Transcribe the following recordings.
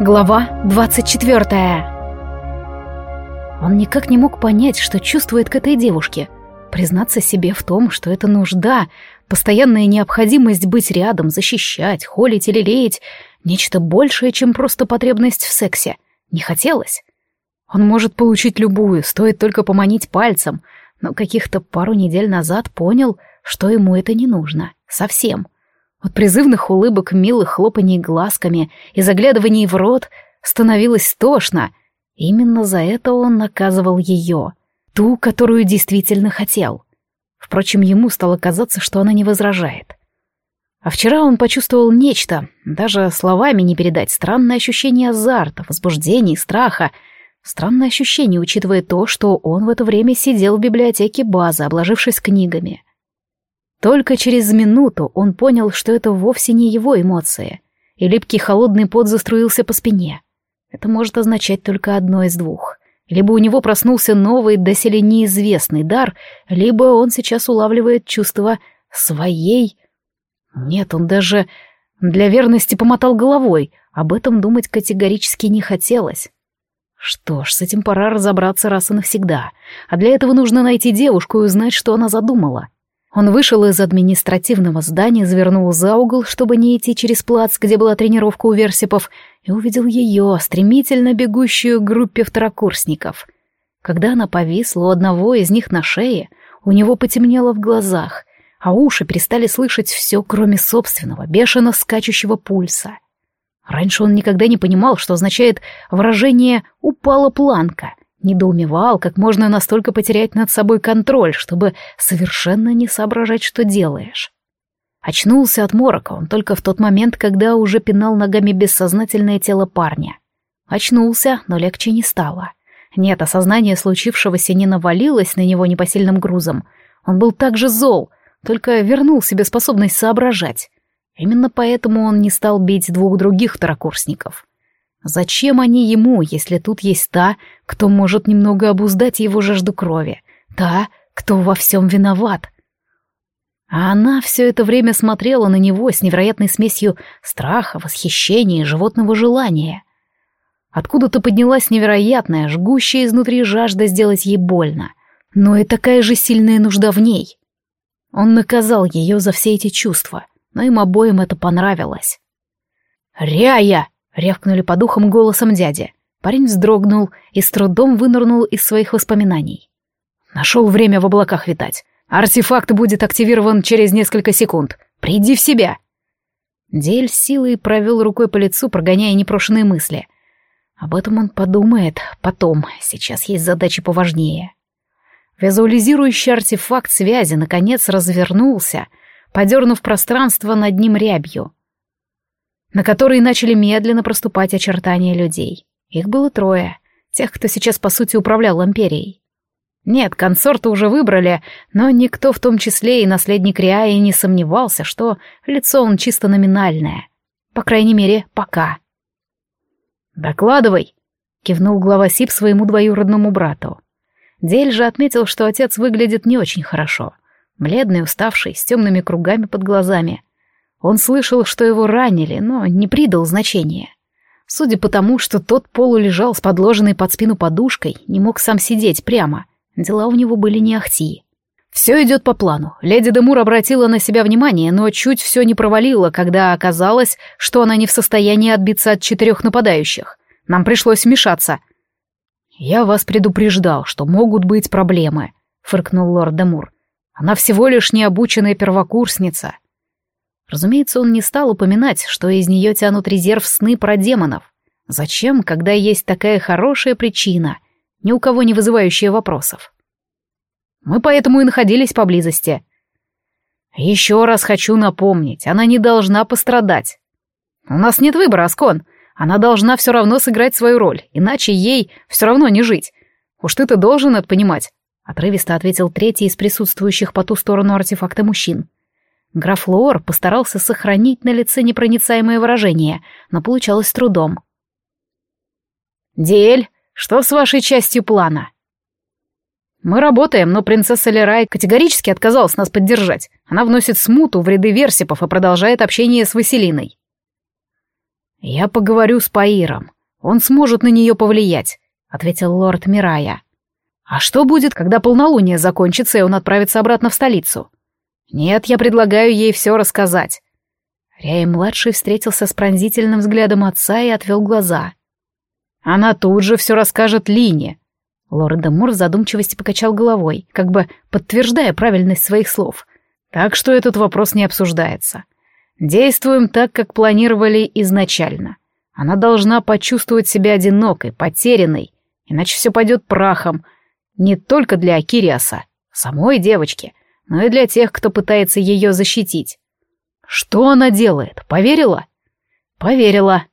Глава 24 Он никак не мог понять, что чувствует к этой девушке. Признаться себе в том, что это нужда, постоянная необходимость быть рядом, защищать, холить или леять, нечто большее, чем просто потребность в сексе. Не хотелось. Он может получить любую, стоит только поманить пальцем, но каких-то пару недель назад понял, что ему это не нужно. Совсем. — от призывных улыбок, милых хлопаний глазками и заглядываний в рот становилось тошно. Именно за это он наказывал ее, ту, которую действительно хотел. Впрочем, ему стало казаться, что она не возражает. А вчера он почувствовал нечто, даже словами не передать, странное ощущение азарта, возбуждения и страха. Странное ощущение, учитывая то, что он в это время сидел в библиотеке базы, обложившись книгами. Только через минуту он понял, что это вовсе не его эмоции, и липкий холодный пот заструился по спине. Это может означать только одно из двух. Либо у него проснулся новый, доселе неизвестный дар, либо он сейчас улавливает чувство своей... Нет, он даже для верности помотал головой, об этом думать категорически не хотелось. Что ж, с этим пора разобраться раз и навсегда, а для этого нужно найти девушку и узнать, что она задумала. Он вышел из административного здания, завернул за угол, чтобы не идти через плац, где была тренировка у версипов, и увидел ее, стремительно бегущую группе второкурсников. Когда она повисла у одного из них на шее, у него потемнело в глазах, а уши перестали слышать все, кроме собственного, бешено скачущего пульса. Раньше он никогда не понимал, что означает выражение «упала планка», Недоумевал, как можно настолько потерять над собой контроль, чтобы совершенно не соображать, что делаешь. Очнулся от морока он только в тот момент, когда уже пинал ногами бессознательное тело парня. Очнулся, но легче не стало. Нет, осознание случившегося не навалилось на него непосильным грузом. Он был так же зол, только вернул себе способность соображать. Именно поэтому он не стал бить двух других второкурсников. Зачем они ему, если тут есть та, кто может немного обуздать его жажду крови? Та, кто во всем виноват? А она все это время смотрела на него с невероятной смесью страха, восхищения и животного желания. Откуда-то поднялась невероятная, жгущая изнутри жажда сделать ей больно, но и такая же сильная нужда в ней. Он наказал ее за все эти чувства, но им обоим это понравилось. «Ряя!» Рявкнули по духам голосом дяди. Парень вздрогнул и с трудом вынырнул из своих воспоминаний. Нашел время в облаках витать. Артефакт будет активирован через несколько секунд. Приди в себя. Дель силой провел рукой по лицу, прогоняя непрошенные мысли. Об этом он подумает потом, сейчас есть задачи поважнее. Визуализирующий артефакт связи наконец развернулся, подернув пространство над ним рябью на которой начали медленно проступать очертания людей. Их было трое, тех, кто сейчас по сути управлял империей. Нет, консорта уже выбрали, но никто, в том числе и наследник Риаи, не сомневался, что лицо он чисто номинальное. По крайней мере, пока. «Докладывай», — кивнул глава СИП своему двоюродному брату. Дель же отметил, что отец выглядит не очень хорошо. Бледный, уставший, с темными кругами под глазами — он слышал, что его ранили, но не придал значения. Судя по тому, что тот полулежал с подложенной под спину подушкой, не мог сам сидеть прямо. Дела у него были не ахти. Все идет по плану. Леди Демур обратила на себя внимание, но чуть все не провалила, когда оказалось, что она не в состоянии отбиться от четырех нападающих. Нам пришлось вмешаться. «Я вас предупреждал, что могут быть проблемы», — фыркнул лорд Демур. «Она всего лишь необученная первокурсница». Разумеется, он не стал упоминать, что из нее тянут резерв сны про демонов. Зачем, когда есть такая хорошая причина, ни у кого не вызывающая вопросов? Мы поэтому и находились поблизости. Еще раз хочу напомнить, она не должна пострадать. У нас нет выбора, Аскон. Она должна все равно сыграть свою роль, иначе ей все равно не жить. Уж ты-то должен это понимать, — отрывисто ответил третий из присутствующих по ту сторону артефакта мужчин. Граф Лоор постарался сохранить на лице непроницаемое выражение, но получалось с трудом. «Диэль, что с вашей частью плана?» «Мы работаем, но принцесса Лерай категорически отказалась нас поддержать. Она вносит смуту в ряды версипов и продолжает общение с Василиной». «Я поговорю с Паиром. Он сможет на нее повлиять», — ответил лорд Мирая. «А что будет, когда полнолуние закончится, и он отправится обратно в столицу?» «Нет, я предлагаю ей все рассказать». Ряй-младший встретился с пронзительным взглядом отца и отвел глаза. «Она тут же все расскажет Лине». Лорд Демур в задумчивости покачал головой, как бы подтверждая правильность своих слов. «Так что этот вопрос не обсуждается. Действуем так, как планировали изначально. Она должна почувствовать себя одинокой, потерянной, иначе все пойдет прахом. Не только для Акириаса, самой девочки, но и для тех, кто пытается ее защитить. Что она делает? Поверила? Поверила.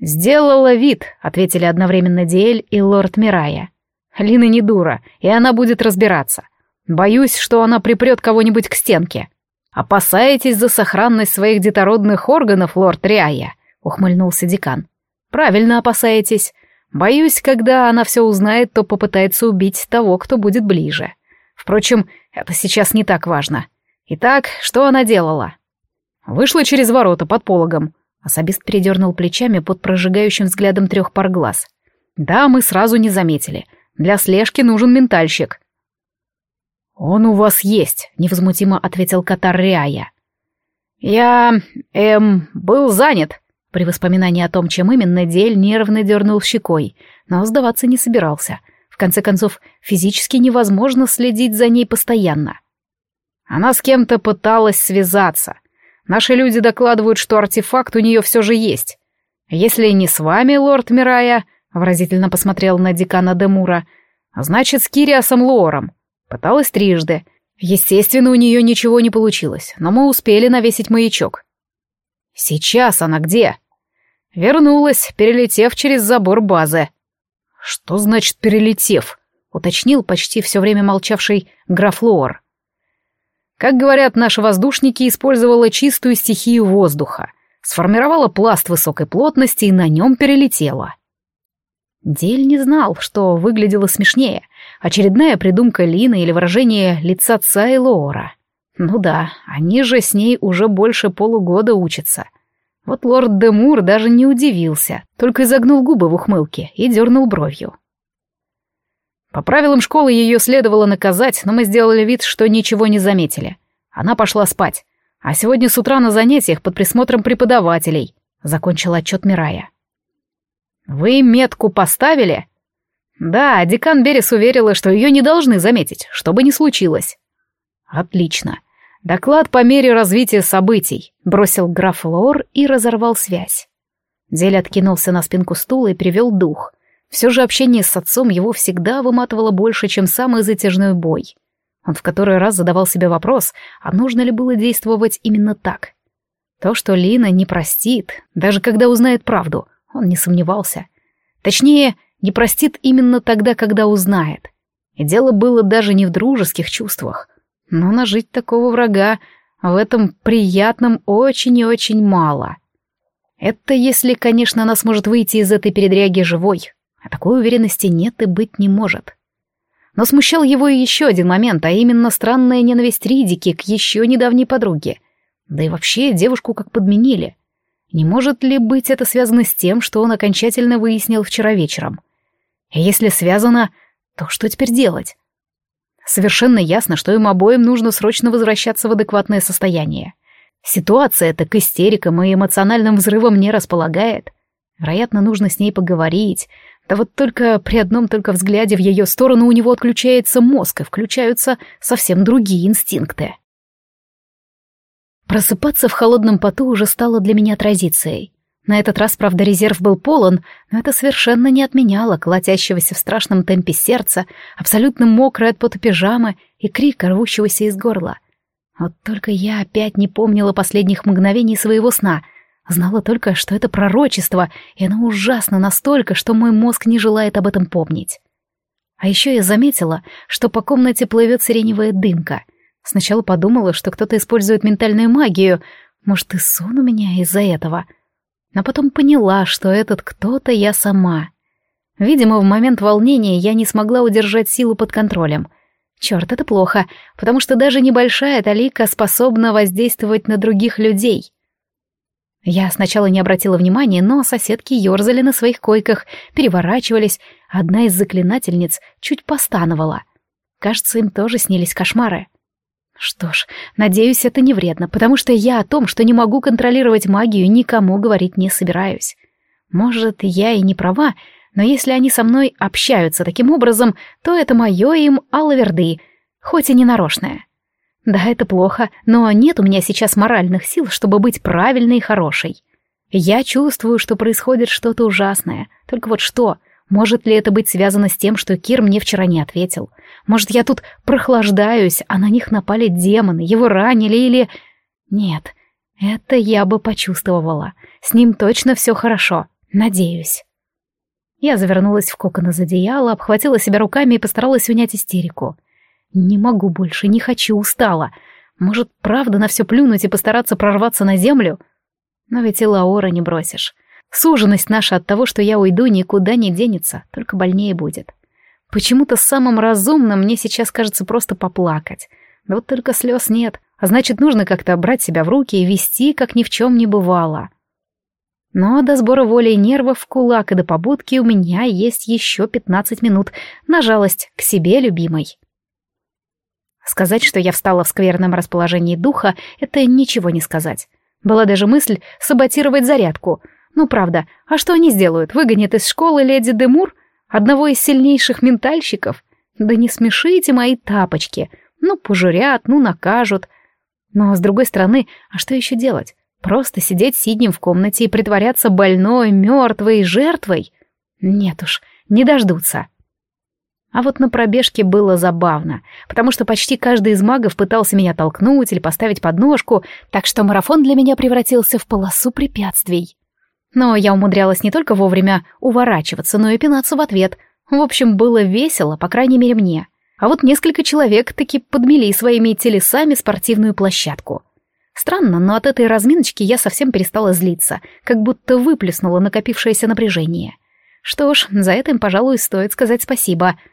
«Сделала вид», — ответили одновременно Диэль и лорд Мирая. «Лина не дура, и она будет разбираться. Боюсь, что она припрет кого-нибудь к стенке». «Опасаетесь за сохранность своих детородных органов, лорд Риая?» — ухмыльнулся декан. «Правильно опасаетесь. Боюсь, когда она все узнает, то попытается убить того, кто будет ближе. Впрочем, это сейчас не так важно. Итак, что она делала?» «Вышла через ворота под пологом». Особист передернул плечами под прожигающим взглядом трех пар глаз. «Да, мы сразу не заметили. Для слежки нужен ментальщик. «Он у вас есть», — невозмутимо ответил Катар Риая. «Я... эм... был занят». При воспоминании о том, чем именно, Дель нервно дернул щекой, но сдаваться не собирался. В конце концов, физически невозможно следить за ней постоянно. Она с кем-то пыталась связаться. Наши люди докладывают, что артефакт у нее все же есть. Если не с вами, лорд Мирая, — выразительно посмотрел на декана Демура, — значит, с Кириасом Лором. Пыталась трижды. Естественно, у нее ничего не получилось, но мы успели навесить маячок. Сейчас она где? Вернулась, перелетев через забор базы. Что значит перелетев? Уточнил почти все время молчавший граф Лоор. Как говорят наши воздушники, использовала чистую стихию воздуха, сформировала пласт высокой плотности и на нем перелетела. Дель не знал, что выглядело смешнее, очередная придумка Лины или выражение лица отца и. Ну да, они же с ней уже больше полугода учатся. Вот лорд Демур даже не удивился, только изогнул губы в ухмылке и дернул бровью. По правилам школы ее следовало наказать, но мы сделали вид, что ничего не заметили. Она пошла спать. А сегодня с утра на занятиях под присмотром преподавателей, закончил отчет Мирая. «Вы метку поставили?» «Да, декан Берес уверила, что ее не должны заметить, что бы ни случилось». «Отлично. Доклад по мере развития событий», — бросил граф Лор и разорвал связь. Дель откинулся на спинку стула и привел дух. Все же общение с отцом его всегда выматывало больше, чем самый затяжной бой. Он в который раз задавал себе вопрос, а нужно ли было действовать именно так. То, что Лина не простит, даже когда узнает правду, он не сомневался. Точнее, не простит именно тогда, когда узнает. И дело было даже не в дружеских чувствах. Но нажить такого врага в этом приятном очень и очень мало. Это если, конечно, она сможет выйти из этой передряги живой. А такой уверенности нет и быть не может. Но смущал его и еще один момент, а именно странная ненависть Ридики к еще недавней подруге. Да и вообще девушку как подменили. Не может ли быть это связано с тем, что он окончательно выяснил вчера вечером? Если связано, то что теперь делать? Совершенно ясно, что им обоим нужно срочно возвращаться в адекватное состояние. Ситуация эта к истерикам и эмоциональным взрывам не располагает. Вероятно, нужно с ней поговорить. Да вот только при одном только взгляде в ее сторону у него отключается мозг и включаются совсем другие инстинкты. Просыпаться в холодном поту уже стало для меня традицией. На этот раз, правда, резерв был полон, но это совершенно не отменяло колотящегося в страшном темпе сердца, абсолютно мокрой от пота пижамы и крик, рвущегося из горла. Вот только я опять не помнила последних мгновений своего сна. Знала только, что это пророчество, и оно ужасно настолько, что мой мозг не желает об этом помнить. А еще я заметила, что по комнате плывет сиреневая дымка, Сначала подумала, что кто-то использует ментальную магию. Может, и сон у меня из-за этого. Но потом поняла, что этот кто-то я сама. Видимо, в момент волнения я не смогла удержать силу под контролем. Черт, это плохо, потому что даже небольшая талика способна воздействовать на других людей. Я сначала не обратила внимания, но соседки ерзали на своих койках, переворачивались, одна из заклинательниц чуть постановала. Кажется, им тоже снились кошмары. Что ж, надеюсь, это не вредно, потому что я о том, что не могу контролировать магию, никому говорить не собираюсь. Может, я и не права, но если они со мной общаются таким образом, то это мое им алаверды, хоть и не нарочное. Да, это плохо, но нет у меня сейчас моральных сил, чтобы быть правильной и хорошей. Я чувствую, что происходит что-то ужасное. Только вот что? Может ли это быть связано с тем, что Кир мне вчера не ответил? Может, я тут прохлаждаюсь, а на них напали демоны, его ранили или... Нет, это я бы почувствовала. С ним точно все хорошо. Надеюсь. Я завернулась в кокон из одеяла, обхватила себя руками и постаралась унять истерику. Не могу больше, не хочу, устала. Может, правда на все плюнуть и постараться прорваться на землю? Но ведь и Лаора не бросишь. Суженность наша от того, что я уйду, никуда не денется, только больнее будет. Почему-то самым разумным мне сейчас кажется просто поплакать. Да вот только слез нет, а значит, нужно как-то брать себя в руки и вести, как ни в чем не бывало. Но до сбора воли и нервов, кулак и до побудки у меня есть еще пятнадцать минут на жалость к себе любимой. Сказать, что я встала в скверном расположении духа, это ничего не сказать. Была даже мысль саботировать зарядку. Ну, правда, а что они сделают? Выгонят из школы леди Демур? Одного из сильнейших ментальщиков? Да не смешите мои тапочки. Ну, пожурят, ну, накажут. Но, с другой стороны, а что еще делать? Просто сидеть сиднем в комнате и притворяться больной, мертвой, жертвой? Нет уж, не дождутся. А вот на пробежке было забавно, потому что почти каждый из магов пытался меня толкнуть или поставить подножку, так что марафон для меня превратился в полосу препятствий. Но я умудрялась не только вовремя уворачиваться, но и пинаться в ответ. В общем, было весело, по крайней мере мне. А вот несколько человек таки подмели своими телесами спортивную площадку. Странно, но от этой разминочки я совсем перестала злиться, как будто выплеснула накопившееся напряжение. Что ж, за это им, пожалуй, стоит сказать спасибо —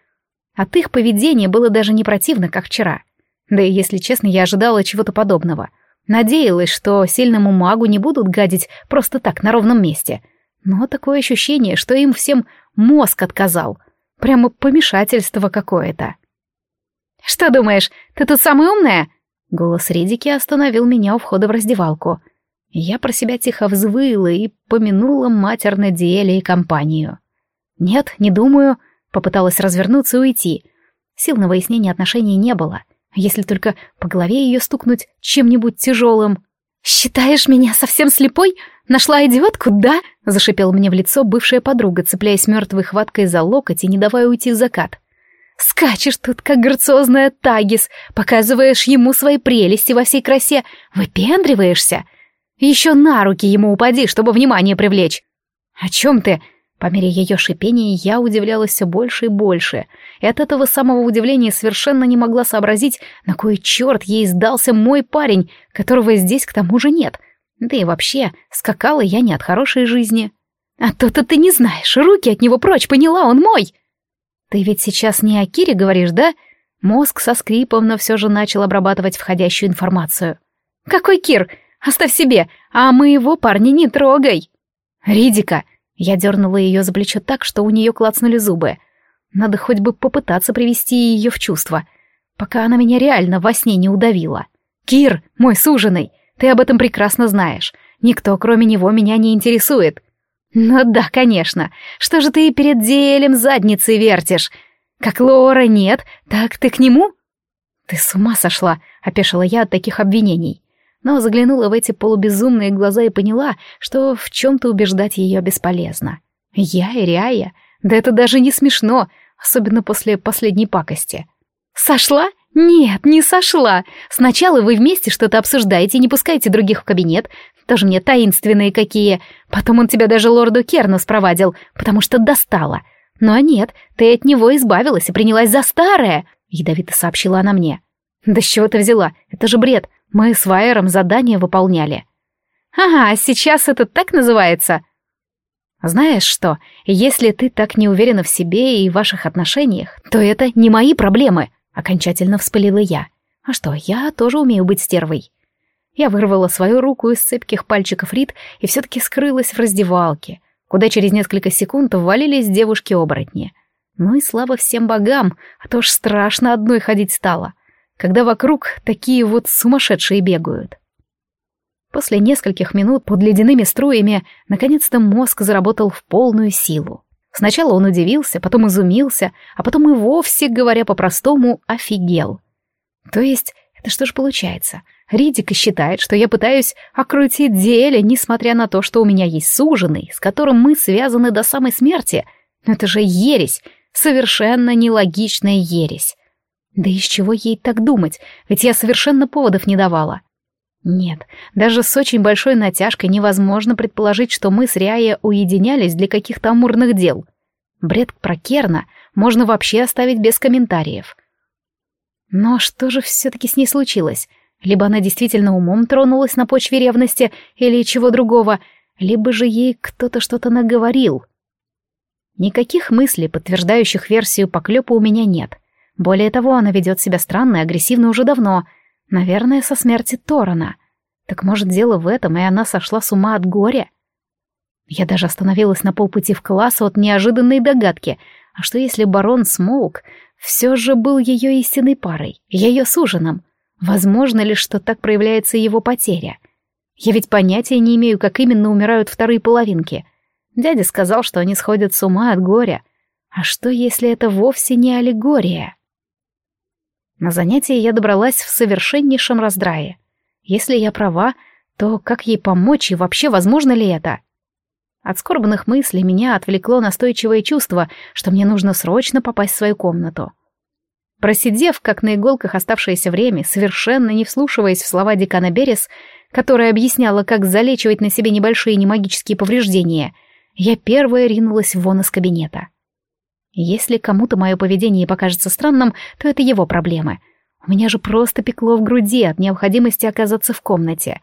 от их поведения было даже не противно, как вчера. Да и, если честно, я ожидала чего-то подобного. Надеялась, что сильному магу не будут гадить просто так, на ровном месте. Но такое ощущение, что им всем мозг отказал. Прямо помешательство какое-то. «Что думаешь, ты тут самая умная?» Голос Редики остановил меня у входа в раздевалку. Я про себя тихо взвыла и помянула матерно Диэля и компанию. «Нет, не думаю», Попыталась развернуться и уйти. Сил на выяснение отношений не было, если только по голове ее стукнуть чем-нибудь тяжелым. «Считаешь меня совсем слепой? Нашла идиотку, да?» — зашипела мне в лицо бывшая подруга, цепляясь мертвой хваткой за локоть и не давая уйти в закат. «Скачешь тут, как грациозная Тагис, показываешь ему свои прелести во всей красе, выпендриваешься. Еще на руки ему упади, чтобы внимание привлечь». «О чем ты?» По мере ее шипения я удивлялась все больше и больше, и от этого самого удивления совершенно не могла сообразить, на кой черт ей сдался мой парень, которого здесь к тому же нет. Да и вообще, скакала я не от хорошей жизни. А то-то ты не знаешь, руки от него прочь, поняла, он мой. Ты ведь сейчас не о Кире говоришь, да? Мозг со скрипом, но все же начал обрабатывать входящую информацию. Какой Кир? Оставь себе, а моего парня не трогай. Ридика, я дернула ее за плечо так, что у нее клацнули зубы. Надо хоть бы попытаться привести ее в чувство, пока она меня реально во сне не удавила. «Кир, мой суженый, ты об этом прекрасно знаешь. Никто, кроме него, меня не интересует». «Ну да, конечно. Что же ты перед делем задницей вертишь? Как Лора нет, так ты к нему?» «Ты с ума сошла», — опешила я от таких обвинений но заглянула в эти полубезумные глаза и поняла, что в чем-то убеждать ее бесполезно. Я и Ряя? Да это даже не смешно, особенно после последней пакости. «Сошла? Нет, не сошла. Сначала вы вместе что-то обсуждаете, не пускаете других в кабинет, тоже мне таинственные какие. Потом он тебя даже лорду Керну спровадил, потому что достала. Но нет, ты от него избавилась и принялась за старое», — ядовито сообщила она мне. «Да с чего ты взяла? Это же бред. Мы с Вайером задание выполняли. Ага, сейчас это так называется. Знаешь что, если ты так не уверена в себе и в ваших отношениях, то это не мои проблемы, окончательно вспылила я. А что, я тоже умею быть стервой. Я вырвала свою руку из цепких пальчиков Рит и все-таки скрылась в раздевалке, куда через несколько секунд ввалились девушки-оборотни. Ну и слава всем богам, а то ж страшно одной ходить стало, когда вокруг такие вот сумасшедшие бегают. После нескольких минут под ледяными струями наконец-то мозг заработал в полную силу. Сначала он удивился, потом изумился, а потом и вовсе, говоря по-простому, офигел. То есть, это что ж получается? Ридика считает, что я пытаюсь окрутить деле, несмотря на то, что у меня есть суженый, с которым мы связаны до самой смерти. Но это же ересь, совершенно нелогичная ересь. Да из чего ей так думать, ведь я совершенно поводов не давала. Нет, даже с очень большой натяжкой невозможно предположить, что мы с Риая уединялись для каких-то амурных дел. Бред про Керна можно вообще оставить без комментариев. Но что же все-таки с ней случилось? Либо она действительно умом тронулась на почве ревности или чего другого, либо же ей кто-то что-то наговорил. Никаких мыслей, подтверждающих версию поклепа, у меня нет. Более того, она ведет себя странно и агрессивно уже давно — Наверное, со смерти Торана. Так может, дело в этом, и она сошла с ума от горя? Я даже остановилась на полпути в класс от неожиданной догадки. А что если барон Смолк все же был ее истинной парой, ее суженым? Возможно ли, что так проявляется его потеря? Я ведь понятия не имею, как именно умирают вторые половинки. Дядя сказал, что они сходят с ума от горя. А что, если это вовсе не аллегория? На занятие я добралась в совершеннейшем раздрае. Если я права, то как ей помочь и вообще возможно ли это? От скорбных мыслей меня отвлекло настойчивое чувство, что мне нужно срочно попасть в свою комнату. Просидев, как на иголках оставшееся время, совершенно не вслушиваясь в слова декана Берес, которая объясняла, как залечивать на себе небольшие немагические повреждения, я первая ринулась вон из кабинета. Если кому-то мое поведение покажется странным, то это его проблемы. У меня же просто пекло в груди от необходимости оказаться в комнате.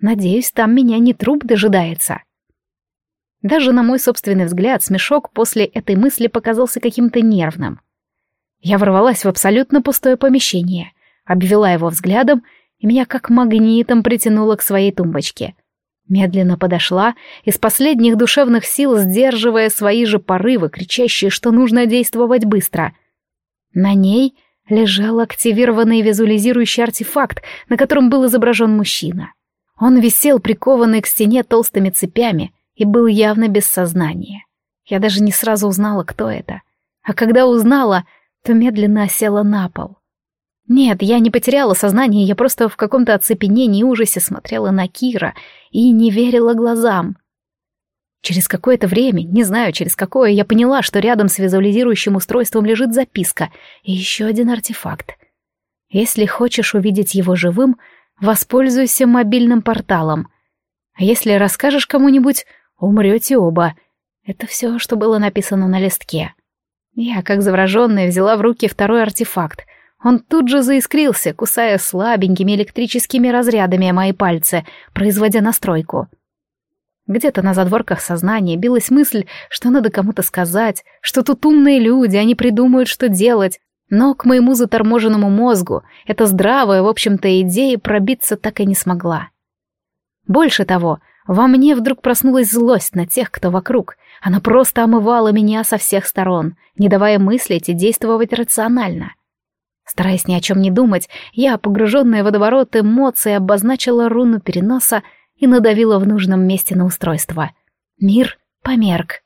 Надеюсь, там меня не труп дожидается. Даже на мой собственный взгляд смешок после этой мысли показался каким-то нервным. Я ворвалась в абсолютно пустое помещение, обвела его взглядом, и меня как магнитом притянуло к своей тумбочке. Медленно подошла, из последних душевных сил сдерживая свои же порывы, кричащие, что нужно действовать быстро. На ней лежал активированный визуализирующий артефакт, на котором был изображен мужчина. Он висел прикованный к стене толстыми цепями и был явно без сознания. Я даже не сразу узнала, кто это. А когда узнала, то медленно осела на пол. Нет, я не потеряла сознание, я просто в каком-то оцепенении и ужасе смотрела на Кира и не верила глазам. Через какое-то время, не знаю через какое, я поняла, что рядом с визуализирующим устройством лежит записка и еще один артефакт. Если хочешь увидеть его живым, воспользуйся мобильным порталом. А если расскажешь кому-нибудь, умрете оба. Это все, что было написано на листке. Я, как завраженная, взяла в руки второй артефакт — он тут же заискрился, кусая слабенькими электрическими разрядами мои пальцы, производя настройку. Где-то на задворках сознания билась мысль, что надо кому-то сказать, что тут умные люди, они придумают, что делать, но к моему заторможенному мозгу эта здравая, в общем-то, идея пробиться так и не смогла. Больше того, во мне вдруг проснулась злость на тех, кто вокруг. Она просто омывала меня со всех сторон, не давая мыслить и действовать рационально. Стараясь ни о чем не думать, я, погруженная в водоворот эмоций, обозначила руну переноса и надавила в нужном месте на устройство. Мир померк.